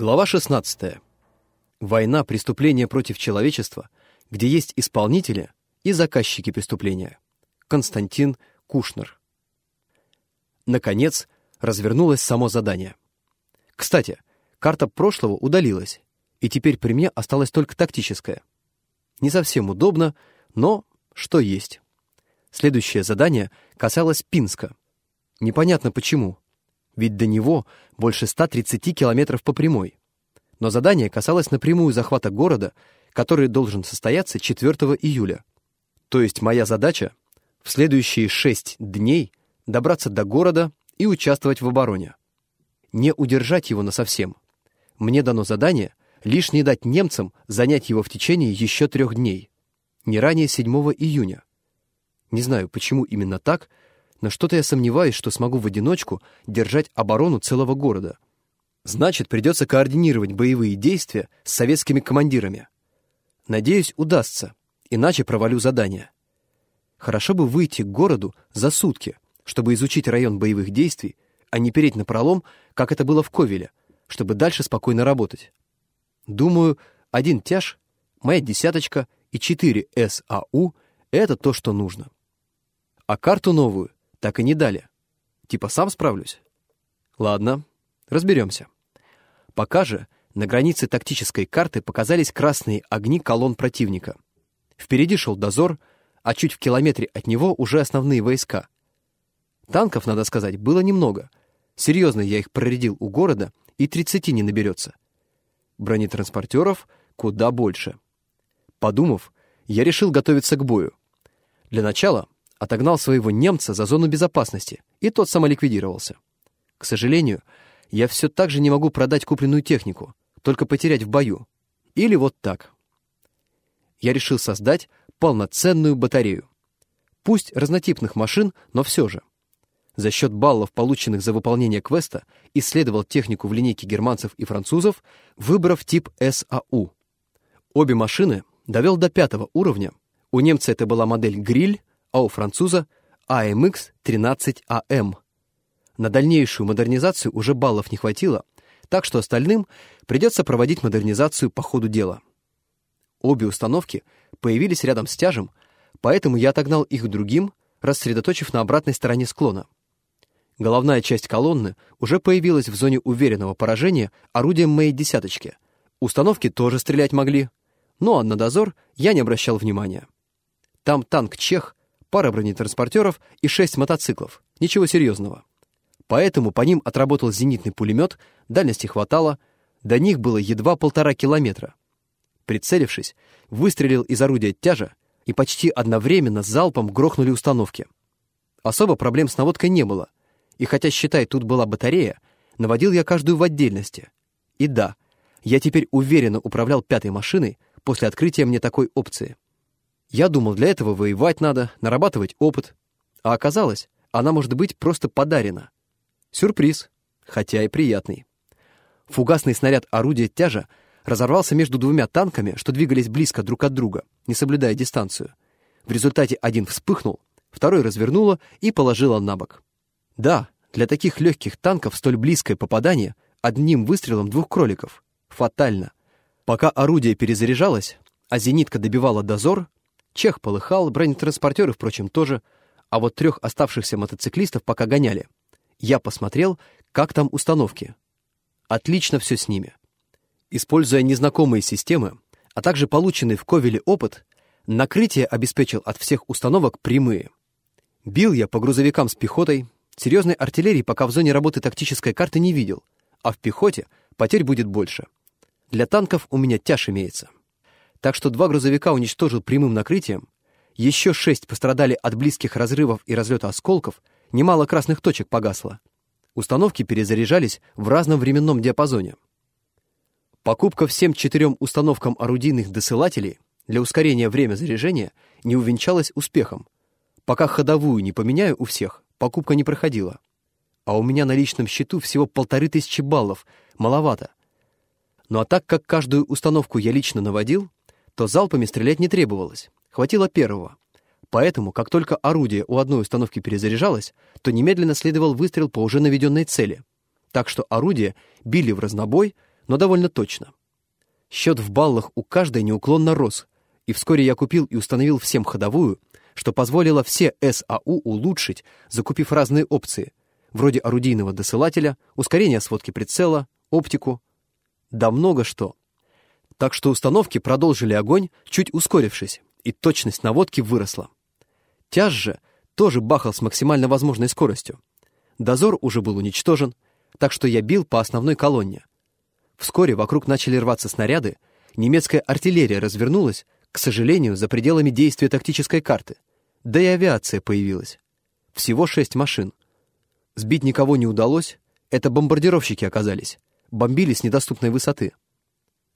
Глава 16. Война – преступление против человечества, где есть исполнители и заказчики преступления. Константин Кушнер. Наконец, развернулось само задание. Кстати, карта прошлого удалилась, и теперь при мне осталась только тактическая. Не совсем удобно, но что есть. Следующее задание касалось Пинска. Непонятно почему, ведь до него больше 130 километров по прямой. Но задание касалось напрямую захвата города, который должен состояться 4 июля. То есть моя задача в следующие шесть дней добраться до города и участвовать в обороне. Не удержать его насовсем. Мне дано задание лишь не дать немцам занять его в течение еще трех дней, не ранее 7 июня. Не знаю, почему именно так, но что-то я сомневаюсь, что смогу в одиночку держать оборону целого города. Значит, придется координировать боевые действия с советскими командирами. Надеюсь, удастся, иначе провалю задание. Хорошо бы выйти к городу за сутки, чтобы изучить район боевых действий, а не переть на пролом, как это было в Ковеле, чтобы дальше спокойно работать. Думаю, один тяж, моя десяточка и четыре САУ — это то, что нужно. А карту новую так и не дали. Типа сам справлюсь? Ладно, разберемся. Пока же на границе тактической карты показались красные огни колонн противника. Впереди шел дозор, а чуть в километре от него уже основные войска. Танков, надо сказать, было немного. Серьезно я их проредил у города, и 30 не наберется. Бронетранспортеров куда больше. Подумав, я решил готовиться к бою. Для начала отогнал своего немца за зону безопасности, и тот самоликвидировался. К сожалению, я все так же не могу продать купленную технику, только потерять в бою. Или вот так. Я решил создать полноценную батарею. Пусть разнотипных машин, но все же. За счет баллов, полученных за выполнение квеста, исследовал технику в линейке германцев и французов, выбрав тип САУ. Обе машины довел до пятого уровня. У немца это была модель «Гриль», а у француза AMX-13AM. На дальнейшую модернизацию уже баллов не хватило, так что остальным придется проводить модернизацию по ходу дела. Обе установки появились рядом с тяжем, поэтому я отогнал их другим, рассредоточив на обратной стороне склона. Головная часть колонны уже появилась в зоне уверенного поражения орудием моей десяточки. Установки тоже стрелять могли, но на дозор я не обращал внимания. Там танк «Чех» пара бронетранспортеров и шесть мотоциклов. Ничего серьезного. Поэтому по ним отработал зенитный пулемет, дальности хватало, до них было едва полтора километра. Прицелившись, выстрелил из орудия тяжа, и почти одновременно залпом грохнули установки. Особо проблем с наводкой не было, и хотя, считай, тут была батарея, наводил я каждую в отдельности. И да, я теперь уверенно управлял пятой машиной после открытия мне такой опции. Я думал, для этого воевать надо, нарабатывать опыт. А оказалось, она может быть просто подарена. Сюрприз, хотя и приятный. Фугасный снаряд орудия тяжа разорвался между двумя танками, что двигались близко друг от друга, не соблюдая дистанцию. В результате один вспыхнул, второй развернуло и положило на бок. Да, для таких легких танков столь близкое попадание одним выстрелом двух кроликов. Фатально. Пока орудие перезаряжалось, а зенитка добивала дозор, Чех полыхал, бронетранспортеры, впрочем, тоже, а вот трех оставшихся мотоциклистов пока гоняли. Я посмотрел, как там установки. Отлично все с ними. Используя незнакомые системы, а также полученный в Ковеле опыт, накрытие обеспечил от всех установок прямые. Бил я по грузовикам с пехотой, серьезной артиллерии пока в зоне работы тактической карты не видел, а в пехоте потерь будет больше. Для танков у меня тяж имеется так что два грузовика уничтожил прямым накрытием, еще шесть пострадали от близких разрывов и разлета осколков, немало красных точек погасло. Установки перезаряжались в разном временном диапазоне. Покупка всем четырем установкам орудийных досылателей для ускорения время заряжения не увенчалась успехом. Пока ходовую не поменяю у всех, покупка не проходила. А у меня на личном счету всего полторы тысячи баллов, маловато. Ну а так как каждую установку я лично наводил, то залпами стрелять не требовалось, хватило первого. Поэтому, как только орудие у одной установки перезаряжалось, то немедленно следовал выстрел по уже наведенной цели. Так что орудия били в разнобой, но довольно точно. Счет в баллах у каждой неуклонно рос, и вскоре я купил и установил всем ходовую, что позволило все САУ улучшить, закупив разные опции, вроде орудийного досылателя, ускорения сводки прицела, оптику. Да много что. Так что установки продолжили огонь, чуть ускорившись, и точность наводки выросла. Тяж же тоже бахал с максимально возможной скоростью. Дозор уже был уничтожен, так что я бил по основной колонне. Вскоре вокруг начали рваться снаряды, немецкая артиллерия развернулась, к сожалению, за пределами действия тактической карты. Да и авиация появилась. Всего шесть машин. Сбить никого не удалось, это бомбардировщики оказались. Бомбили с недоступной высоты.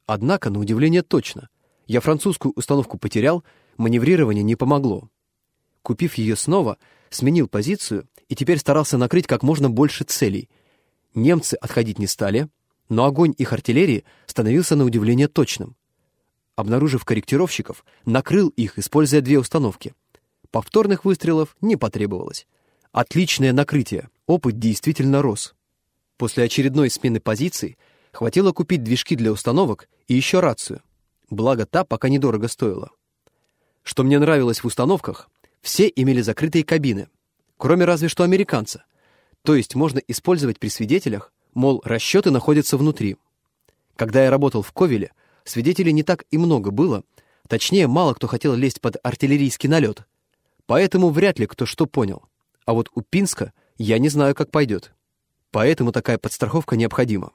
Однако, на удивление точно. Я французскую установку потерял, маневрирование не помогло. Купив ее снова, сменил позицию и теперь старался накрыть как можно больше целей. Немцы отходить не стали, но огонь их артиллерии становился на удивление точным. Обнаружив корректировщиков, накрыл их, используя две установки. Повторных выстрелов не потребовалось. Отличное накрытие, опыт действительно рос. После очередной смены позиций хватило купить движки для установок и еще рацию. Благо та пока недорого стоила. Что мне нравилось в установках, все имели закрытые кабины, кроме разве что американца. То есть можно использовать при свидетелях, мол, расчеты находятся внутри. Когда я работал в Ковеле, свидетелей не так и много было, точнее, мало кто хотел лезть под артиллерийский налет. Поэтому вряд ли кто что понял. А вот у Пинска я не знаю, как пойдет. Поэтому такая подстраховка необходима.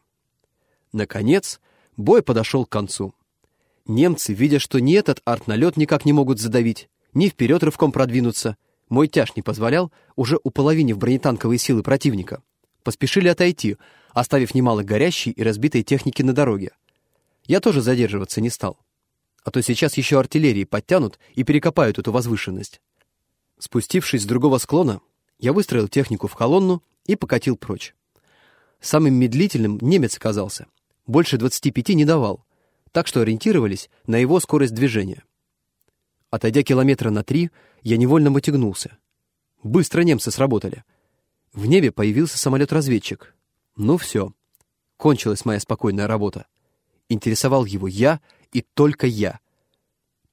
Наконец, бой подошел к концу. Немцы, видя, что ни этот арт-налет никак не могут задавить, ни вперед рывком продвинуться, мой тяж не позволял, уже у половины в бронетанковые силы противника, поспешили отойти, оставив немало горящей и разбитой техники на дороге. Я тоже задерживаться не стал. А то сейчас еще артиллерии подтянут и перекопают эту возвышенность. Спустившись с другого склона, я выстроил технику в колонну и покатил прочь. Самым медлительным немец оказался. Больше 25 не давал, так что ориентировались на его скорость движения. Отойдя километра на три, я невольно мотягнулся. Быстро немцы сработали. В небе появился самолет-разведчик. Ну все. Кончилась моя спокойная работа. Интересовал его я и только я.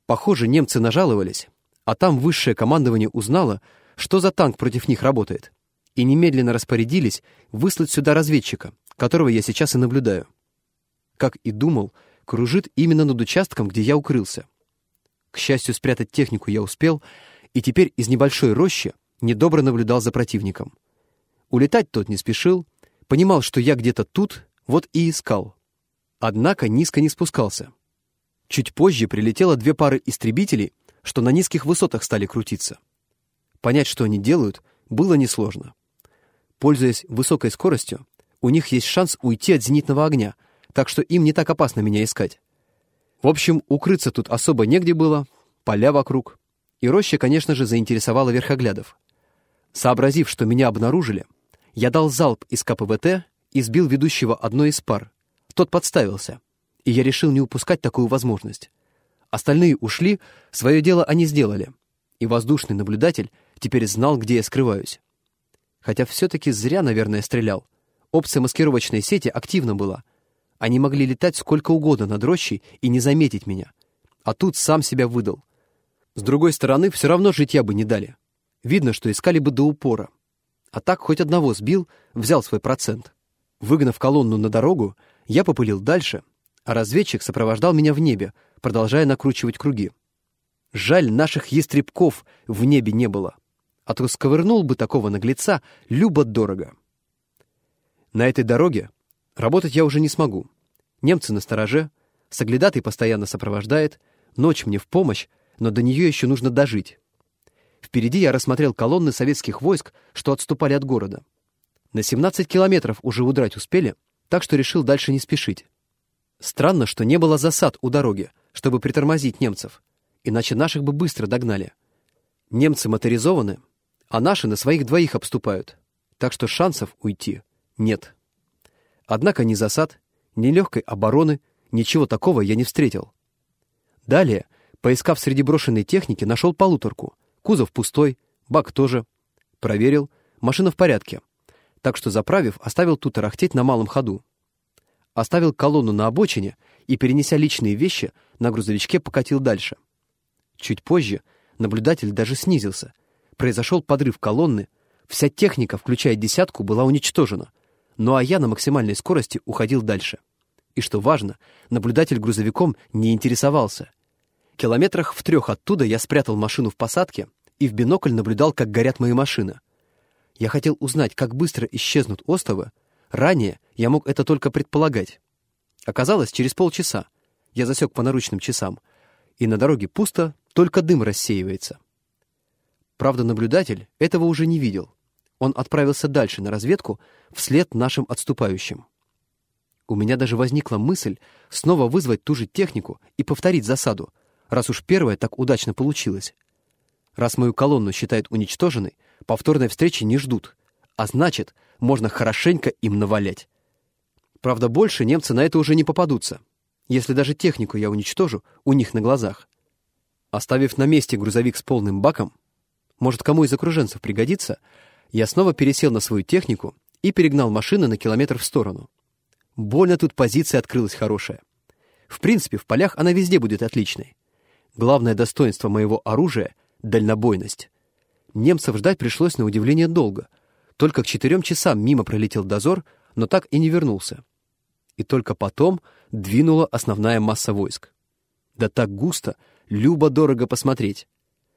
Похоже, немцы нажаловались, а там высшее командование узнало, что за танк против них работает, и немедленно распорядились выслать сюда разведчика, которого я сейчас и наблюдаю. Как и думал, кружит именно над участком, где я укрылся. К счастью, спрятать технику я успел, и теперь из небольшой рощи недобро наблюдал за противником. Улетать тот не спешил, понимал, что я где-то тут, вот и искал. Однако низко не спускался. Чуть позже прилетело две пары истребителей, что на низких высотах стали крутиться. Понять, что они делают, было несложно. Пользуясь высокой скоростью, у них есть шанс уйти от зенитного огня, так что им не так опасно меня искать. В общем, укрыться тут особо негде было, поля вокруг. И роща, конечно же, заинтересовала верхоглядов. Сообразив, что меня обнаружили, я дал залп из КПВТ и сбил ведущего одной из пар. Тот подставился, и я решил не упускать такую возможность. Остальные ушли, свое дело они сделали, и воздушный наблюдатель теперь знал, где я скрываюсь. Хотя все-таки зря, наверное, стрелял. Опция маскировочной сети активна была — они могли летать сколько угодно над рощей и не заметить меня. А тут сам себя выдал. С другой стороны, все равно житья бы не дали. Видно, что искали бы до упора. А так хоть одного сбил, взял свой процент. Выгнав колонну на дорогу, я попылил дальше, а разведчик сопровождал меня в небе, продолжая накручивать круги. Жаль, наших ястребков в небе не было. А то сковырнул бы такого наглеца любо-дорого. На этой дороге Работать я уже не смогу. Немцы на стороже, соглядатый постоянно сопровождает, ночь мне в помощь, но до нее еще нужно дожить. Впереди я рассмотрел колонны советских войск, что отступали от города. На 17 километров уже удрать успели, так что решил дальше не спешить. Странно, что не было засад у дороги, чтобы притормозить немцев, иначе наших бы быстро догнали. Немцы моторизованы, а наши на своих двоих обступают, так что шансов уйти нет. Однако ни засад, ни легкой обороны, ничего такого я не встретил. Далее, поискав среди брошенной техники, нашел полуторку. Кузов пустой, бак тоже. Проверил, машина в порядке. Так что, заправив, оставил тут тарахтеть на малом ходу. оставил колонну на обочине и, перенеся личные вещи, на грузовичке покатил дальше. Чуть позже наблюдатель даже снизился. Произошел подрыв колонны, вся техника, включая десятку, была уничтожена, ну а я на максимальной скорости уходил дальше. И что важно, наблюдатель грузовиком не интересовался. Километрах в трех оттуда я спрятал машину в посадке и в бинокль наблюдал, как горят мои машины. Я хотел узнать, как быстро исчезнут остовы. Ранее я мог это только предполагать. Оказалось, через полчаса. Я засек по наручным часам. И на дороге пусто, только дым рассеивается. Правда, наблюдатель этого уже не видел. Он отправился дальше на разведку вслед нашим отступающим. У меня даже возникла мысль снова вызвать ту же технику и повторить засаду, раз уж первая так удачно получилась. Раз мою колонну считают уничтоженной, повторной встречи не ждут, а значит, можно хорошенько им навалять. Правда, больше немцы на это уже не попадутся, если даже технику я уничтожу у них на глазах. Оставив на месте грузовик с полным баком, может, кому из окруженцев пригодится, я снова пересел на свою технику и перегнал машины на километр в сторону. Больно тут позиция открылась хорошая. В принципе, в полях она везде будет отличной. Главное достоинство моего оружия — дальнобойность. Немцев ждать пришлось на удивление долго. Только к четырем часам мимо пролетел дозор, но так и не вернулся. И только потом двинула основная масса войск. Да так густо, любо-дорого посмотреть.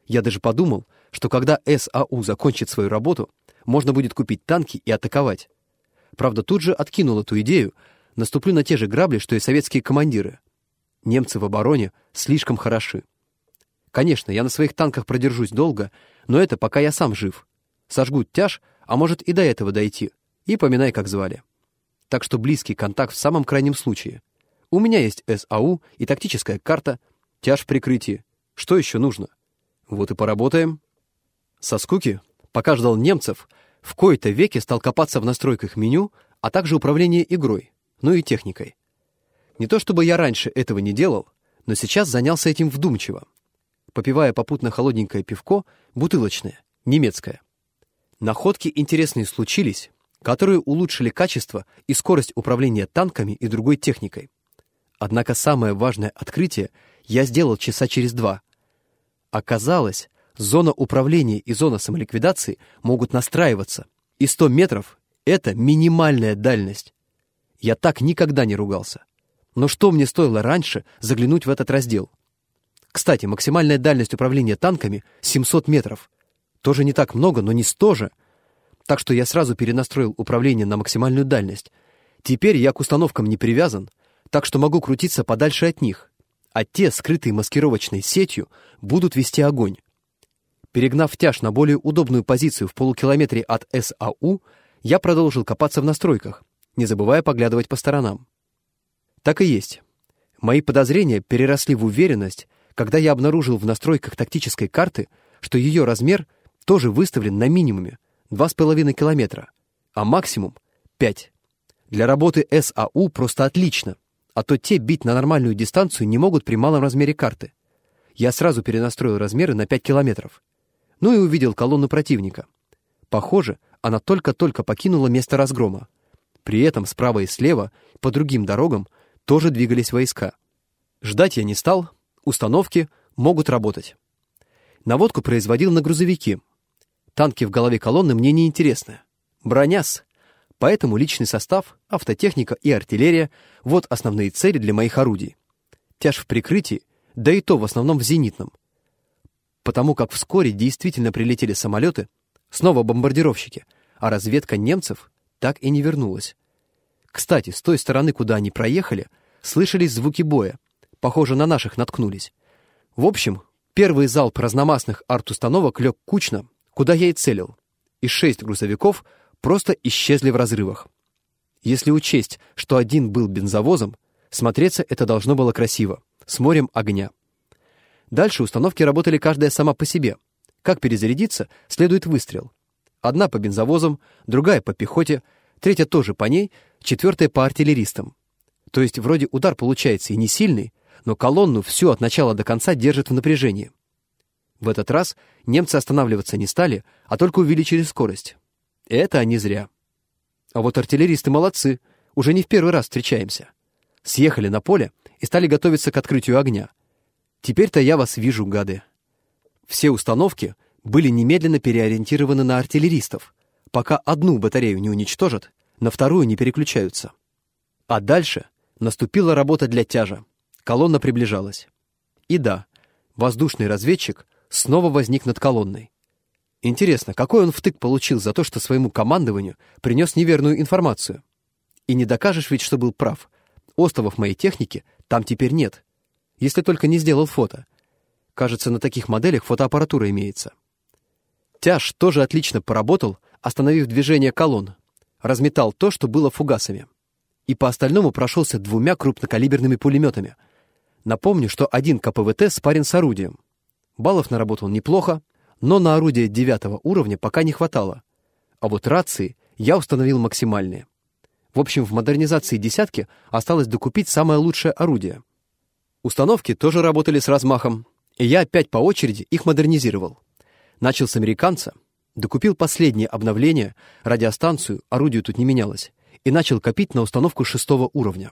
Я даже подумал, что когда САУ закончит свою работу, можно будет купить танки и атаковать. Правда, тут же откинул эту идею, наступлю на те же грабли, что и советские командиры. Немцы в обороне слишком хороши. Конечно, я на своих танках продержусь долго, но это пока я сам жив. Сожгут тяж, а может и до этого дойти. И поминай, как звали. Так что близкий контакт в самом крайнем случае. У меня есть САУ и тактическая карта, тяж в прикрытии. Что еще нужно? Вот и поработаем. Со скуки, пока ждал немцев, в кои-то веке стал копаться в настройках меню, а также управление игрой, ну и техникой. Не то чтобы я раньше этого не делал, но сейчас занялся этим вдумчиво, попивая попутно холодненькое пивко, бутылочное, немецкое. Находки интересные случились, которые улучшили качество и скорость управления танками и другой техникой. Однако самое важное открытие я сделал часа через два. Оказалось, зона управления и зона самоликвидации могут настраиваться, и 100 метров — это минимальная дальность. Я так никогда не ругался. Но что мне стоило раньше заглянуть в этот раздел? Кстати, максимальная дальность управления танками — 700 метров. Тоже не так много, но не 100 же. Так что я сразу перенастроил управление на максимальную дальность. Теперь я к установкам не привязан, так что могу крутиться подальше от них. А те, скрытые маскировочной сетью, будут вести огонь. Перегнав тяж на более удобную позицию в полукилометре от САУ, я продолжил копаться в настройках, не забывая поглядывать по сторонам. Так и есть. Мои подозрения переросли в уверенность, когда я обнаружил в настройках тактической карты, что ее размер тоже выставлен на минимуме 2,5 километра, а максимум 5. Для работы САУ просто отлично, а то те бить на нормальную дистанцию не могут при малом размере карты. Я сразу перенастроил размеры на 5 километров. Ну и увидел колонну противника. Похоже, она только-только покинула место разгрома. При этом справа и слева, по другим дорогам, тоже двигались войска. Ждать я не стал, установки могут работать. Наводку производил на грузовики. Танки в голове колонны мне не интересны. Броняс. Поэтому личный состав, автотехника и артиллерия — вот основные цели для моих орудий. Тяж в прикрытии, да и то в основном в зенитном. Потому как вскоре действительно прилетели самолеты, снова бомбардировщики, а разведка немцев так и не вернулась. Кстати, с той стороны, куда они проехали, слышались звуки боя. Похоже, на наших наткнулись. В общем, первый залп разномастных арт-установок лег кучно, куда я и целил. И шесть грузовиков просто исчезли в разрывах. Если учесть, что один был бензовозом, смотреться это должно было красиво, с морем огня. Дальше установки работали каждая сама по себе. Как перезарядиться, следует выстрел. Одна по бензовозам, другая по пехоте, третья тоже по ней, четвертая по артиллеристам. То есть вроде удар получается и не сильный, но колонну всю от начала до конца держит в напряжении. В этот раз немцы останавливаться не стали, а только увеличили скорость. Это они зря. А вот артиллеристы молодцы, уже не в первый раз встречаемся. Съехали на поле и стали готовиться к открытию огня. Теперь-то я вас вижу, гады. Все установки были немедленно переориентированы на артиллеристов. Пока одну батарею не уничтожат, на вторую не переключаются. А дальше наступила работа для тяжа. Колонна приближалась. И да, воздушный разведчик снова возник над колонной. Интересно, какой он втык получил за то, что своему командованию принес неверную информацию? И не докажешь ведь, что был прав. Островов моей техники там теперь нет. Если только не сделал фото. Кажется, на таких моделях фотоаппаратура имеется. Тяж тоже отлично поработал, остановив движение колонн. Разметал то, что было фугасами. И по остальному прошелся двумя крупнокалиберными пулеметами. Напомню, что один КПВТ спарен с орудием. Баллов наработал неплохо, но на орудие девятого уровня пока не хватало. А вот рации я установил максимальные. В общем, в модернизации «десятки» осталось докупить самое лучшее орудие. Установки тоже работали с размахом, и я опять по очереди их модернизировал. Начал с американца, докупил последнее обновление, радиостанцию, орудию тут не менялось, и начал копить на установку шестого уровня.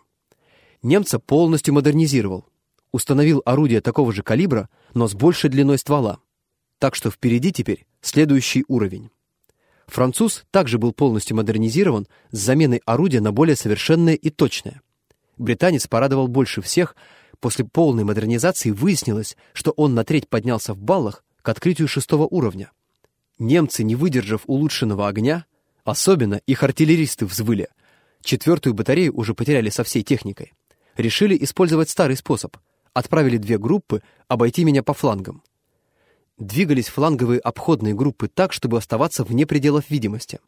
Немца полностью модернизировал, установил орудие такого же калибра, но с большей длиной ствола. Так что впереди теперь следующий уровень. Француз также был полностью модернизирован с заменой орудия на более совершенное и точное. Британец порадовал больше всех. После полной модернизации выяснилось, что он на треть поднялся в баллах к открытию шестого уровня. Немцы, не выдержав улучшенного огня, особенно их артиллеристы взвыли, четвертую батарею уже потеряли со всей техникой, решили использовать старый способ. Отправили две группы обойти меня по флангам двигались фланговые обходные группы так, чтобы оставаться вне пределов видимости.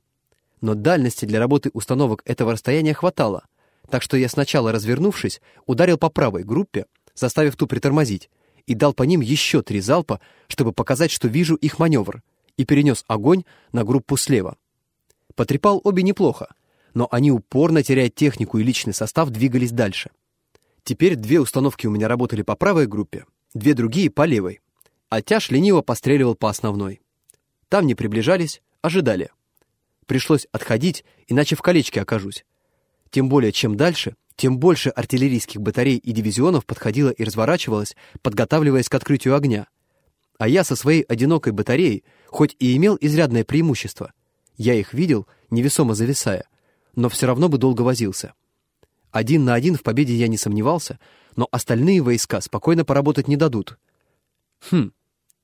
Но дальности для работы установок этого расстояния хватало, так что я сначала, развернувшись, ударил по правой группе, заставив ту притормозить, и дал по ним еще три залпа, чтобы показать, что вижу их маневр, и перенес огонь на группу слева. Потрепал обе неплохо, но они, упорно теряя технику и личный состав, двигались дальше. Теперь две установки у меня работали по правой группе, две другие — по левой а тяж лениво постреливал по основной. Там не приближались, ожидали. Пришлось отходить, иначе в колечке окажусь. Тем более, чем дальше, тем больше артиллерийских батарей и дивизионов подходило и разворачивалось, подготавливаясь к открытию огня. А я со своей одинокой батареей, хоть и имел изрядное преимущество, я их видел, невесомо зависая, но все равно бы долго возился. Один на один в победе я не сомневался, но остальные войска спокойно поработать не дадут. Хм,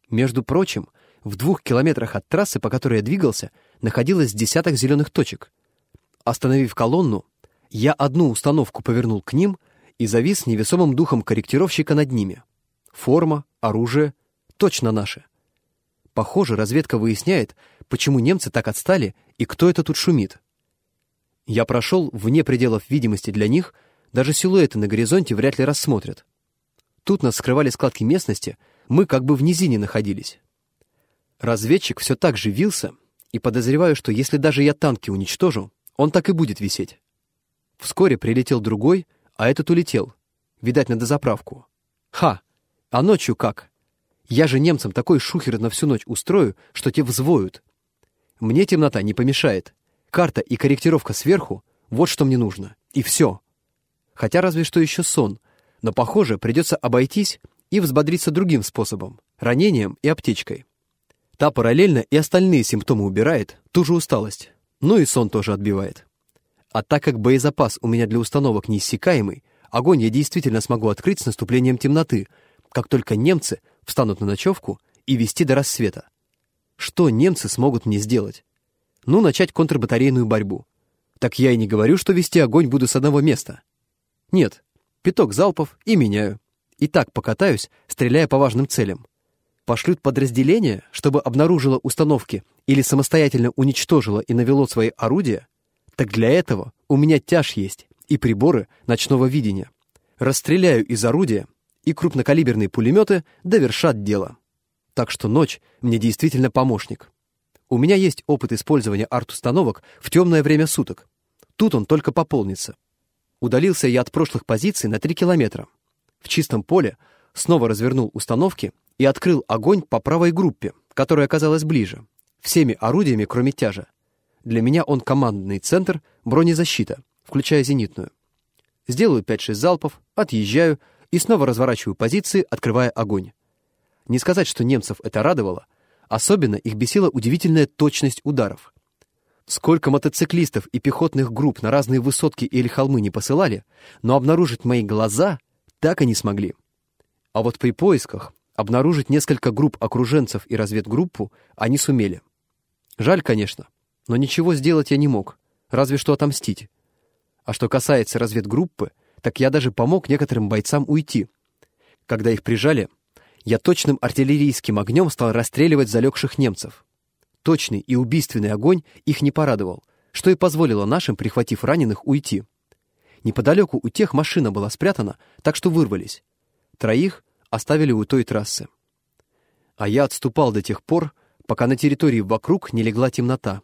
между прочим, в двух километрах от трассы, по которой я двигался, находилось десяток зеленых точек. Остановив колонну, я одну установку повернул к ним и завис невесомым духом корректировщика над ними. Форма, оружие — точно наши. Похоже, разведка выясняет, почему немцы так отстали и кто это тут шумит. Я прошел вне пределов видимости для них, даже силуэты на горизонте вряд ли рассмотрят. Тут нас скрывали складки местности — мы как бы в низине находились. Разведчик все так же вился, и подозреваю, что если даже я танки уничтожу, он так и будет висеть. Вскоре прилетел другой, а этот улетел. Видать, на дозаправку. Ха! А ночью как? Я же немцам такой шухер на всю ночь устрою, что те взвоют. Мне темнота не помешает. Карта и корректировка сверху — вот что мне нужно. И все. Хотя разве что еще сон. Но, похоже, придется обойтись и взбодриться другим способом – ранением и аптечкой. Та параллельно и остальные симптомы убирает, ту же усталость, ну и сон тоже отбивает. А так как боезапас у меня для установок неиссякаемый, огонь я действительно смогу открыть с наступлением темноты, как только немцы встанут на ночевку и вести до рассвета. Что немцы смогут мне сделать? Ну, начать контрбатарейную борьбу. Так я и не говорю, что вести огонь буду с одного места. Нет, пяток залпов и меняю. И так покатаюсь, стреляя по важным целям. Пошлют подразделение, чтобы обнаружило установки или самостоятельно уничтожило и навело свои орудия? Так для этого у меня тяж есть и приборы ночного видения. Расстреляю из орудия, и крупнокалиберные пулеметы довершат дело. Так что ночь мне действительно помощник. У меня есть опыт использования арт-установок в темное время суток. Тут он только пополнится. Удалился я от прошлых позиций на 3 километра в чистом поле, снова развернул установки и открыл огонь по правой группе, которая оказалась ближе, всеми орудиями, кроме тяжа. Для меня он командный центр, бронезащита, включая зенитную. Сделаю 5-6 залпов, отъезжаю и снова разворачиваю позиции, открывая огонь. Не сказать, что немцев это радовало, особенно их бесила удивительная точность ударов. Сколько мотоциклистов и пехотных групп на разные высотки или холмы не посылали, но обнаружить мои глаза так и не смогли. А вот при поисках обнаружить несколько групп окруженцев и разведгруппу они сумели. Жаль, конечно, но ничего сделать я не мог, разве что отомстить. А что касается разведгруппы, так я даже помог некоторым бойцам уйти. Когда их прижали, я точным артиллерийским огнем стал расстреливать залегших немцев. Точный и убийственный огонь их не порадовал, что и позволило нашим, прихватив раненых, уйти. Неподалеку у тех машина была спрятана, так что вырвались. Троих оставили у той трассы. А я отступал до тех пор, пока на территории вокруг не легла темнота.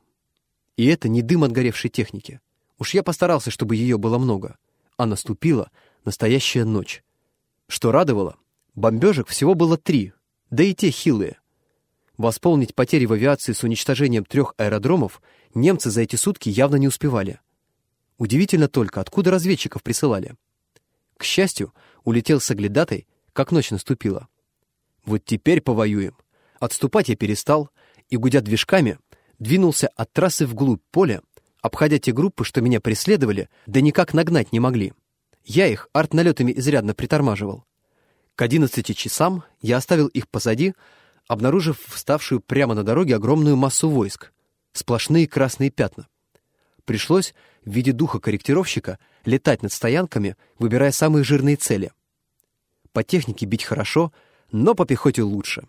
И это не дым от горевшей техники. Уж я постарался, чтобы ее было много. А наступила настоящая ночь. Что радовало, бомбежек всего было три, да и те хилые. Восполнить потери в авиации с уничтожением трех аэродромов немцы за эти сутки явно не успевали. Удивительно только, откуда разведчиков присылали. К счастью, улетел с оглядатой, как ночь наступила. Вот теперь повоюем. Отступать я перестал и, гудя движками, двинулся от трассы вглубь поля, обходя те группы, что меня преследовали, да никак нагнать не могли. Я их артналетами изрядно притормаживал. К одиннадцати часам я оставил их позади, обнаружив вставшую прямо на дороге огромную массу войск, сплошные красные пятна. Пришлось в виде духа корректировщика летать над стоянками, выбирая самые жирные цели. По технике бить хорошо, но по пехоте лучше.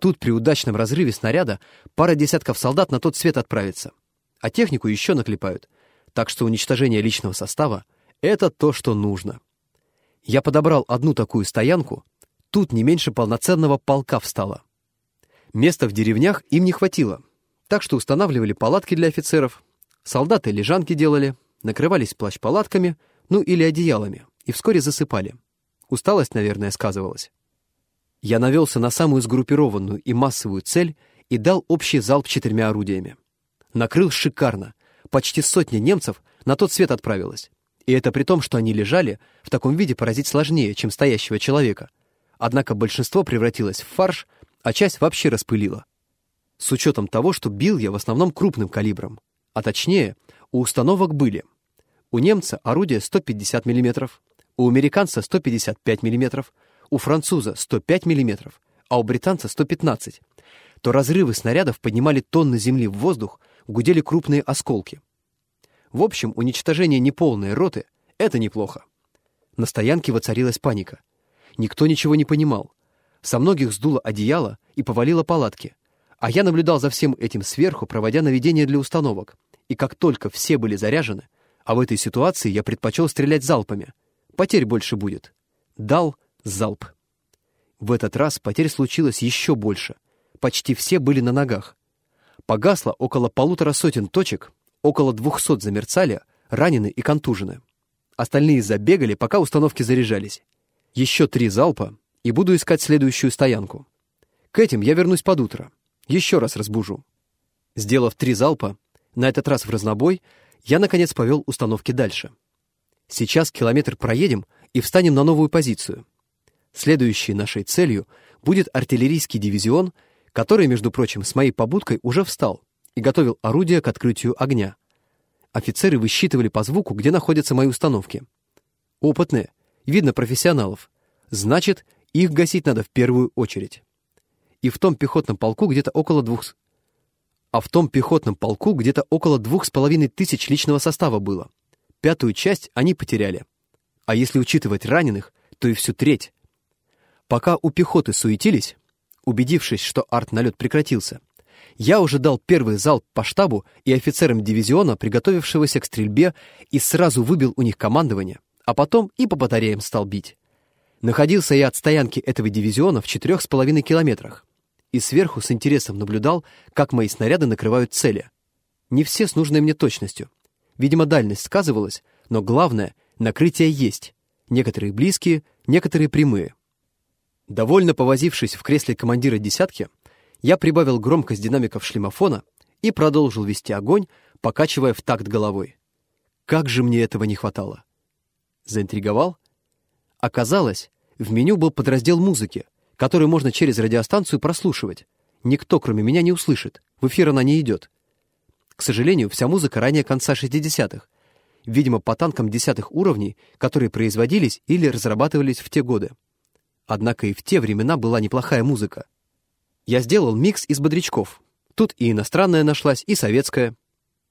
Тут при удачном разрыве снаряда пара десятков солдат на тот свет отправится, а технику еще наклепают, так что уничтожение личного состава — это то, что нужно. Я подобрал одну такую стоянку, тут не меньше полноценного полка встало. Места в деревнях им не хватило, так что устанавливали палатки для офицеров, солдаты лежанки делали, накрывались плащ-палатками, ну или одеялами, и вскоре засыпали. Усталость, наверное, сказывалась. Я навелся на самую сгруппированную и массовую цель и дал общий залп четырьмя орудиями. Накрыл шикарно. Почти сотня немцев на тот свет отправилась. И это при том, что они лежали, в таком виде поразить сложнее, чем стоящего человека. Однако большинство превратилось в фарш, а часть вообще распылила. С учетом того, что бил я в основном крупным калибром. А точнее, у установок были. У немца орудие 150 мм, у американца 155 мм, у француза 105 мм, а у британца 115 то разрывы снарядов поднимали тонны земли в воздух, гудели крупные осколки. В общем, уничтожение неполной роты — это неплохо. На стоянке воцарилась паника. Никто ничего не понимал. Со многих сдуло одеяло и повалило палатки. А я наблюдал за всем этим сверху, проводя наведение для установок. И как только все были заряжены, а в этой ситуации я предпочел стрелять залпами. Потерь больше будет. Дал залп. В этот раз потерь случилось еще больше. Почти все были на ногах. Погасло около полутора сотен точек, около двухсот замерцали, ранены и контужены. Остальные забегали, пока установки заряжались. Еще три залпа, и буду искать следующую стоянку. К этим я вернусь под утро. Еще раз разбужу. Сделав три залпа, на этот раз в разнобой, я, наконец, повел установки дальше. Сейчас километр проедем и встанем на новую позицию. Следующей нашей целью будет артиллерийский дивизион, который, между прочим, с моей побудкой уже встал и готовил орудие к открытию огня. Офицеры высчитывали по звуку, где находятся мои установки. Опытные, видно профессионалов. Значит, их гасить надо в первую очередь. И в том пехотном полку где-то около двух... А в том пехотном полку где-то около двух с половиной тысяч личного состава было. Пятую часть они потеряли. А если учитывать раненых, то и всю треть. Пока у пехоты суетились, убедившись, что арт-налет прекратился, я уже дал первый залп по штабу и офицерам дивизиона, приготовившегося к стрельбе, и сразу выбил у них командование, а потом и по батареям стал бить. Находился я от стоянки этого дивизиона в четырех с половиной километрах и сверху с интересом наблюдал, как мои снаряды накрывают цели. Не все с нужной мне точностью. Видимо, дальность сказывалась, но главное — накрытие есть. Некоторые близкие, некоторые прямые. Довольно повозившись в кресле командира десятки, я прибавил громкость динамиков шлемофона и продолжил вести огонь, покачивая в такт головой. Как же мне этого не хватало? Заинтриговал? Оказалось, в меню был подраздел музыки, который можно через радиостанцию прослушивать. Никто, кроме меня, не услышит. В эфир она не идет. К сожалению, вся музыка ранее конца 60-х. Видимо, по танкам десятых уровней, которые производились или разрабатывались в те годы. Однако и в те времена была неплохая музыка. Я сделал микс из бодрячков. Тут и иностранная нашлась, и советская.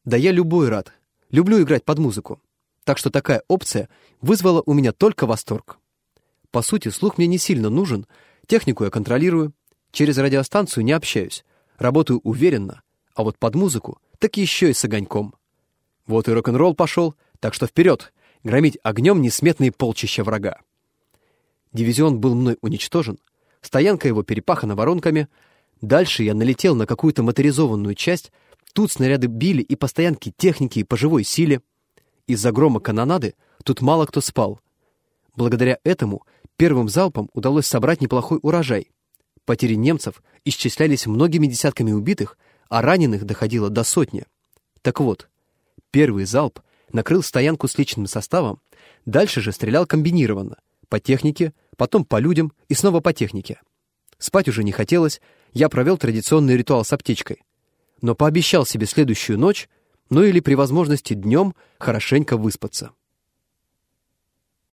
Да я любой рад. Люблю играть под музыку. Так что такая опция вызвала у меня только восторг. По сути, слух мне не сильно нужен, технику я контролирую, через радиостанцию не общаюсь, работаю уверенно, а вот под музыку так еще и с огоньком. Вот и рок-н-ролл пошел, так что вперед, громить огнем несметные полчища врага. Дивизион был мной уничтожен, стоянка его перепахана воронками, дальше я налетел на какую-то моторизованную часть, тут снаряды били и по стоянке техники, и по живой силе. Из-за грома канонады тут мало кто спал. Благодаря этому первым залпом удалось собрать неплохой урожай. Потери немцев исчислялись многими десятками убитых, а раненых доходило до сотни. Так вот, первый залп накрыл стоянку с личным составом, дальше же стрелял комбинированно, по технике, потом по людям и снова по технике. Спать уже не хотелось, я провел традиционный ритуал с аптечкой. Но пообещал себе следующую ночь, ну или при возможности днем, хорошенько выспаться.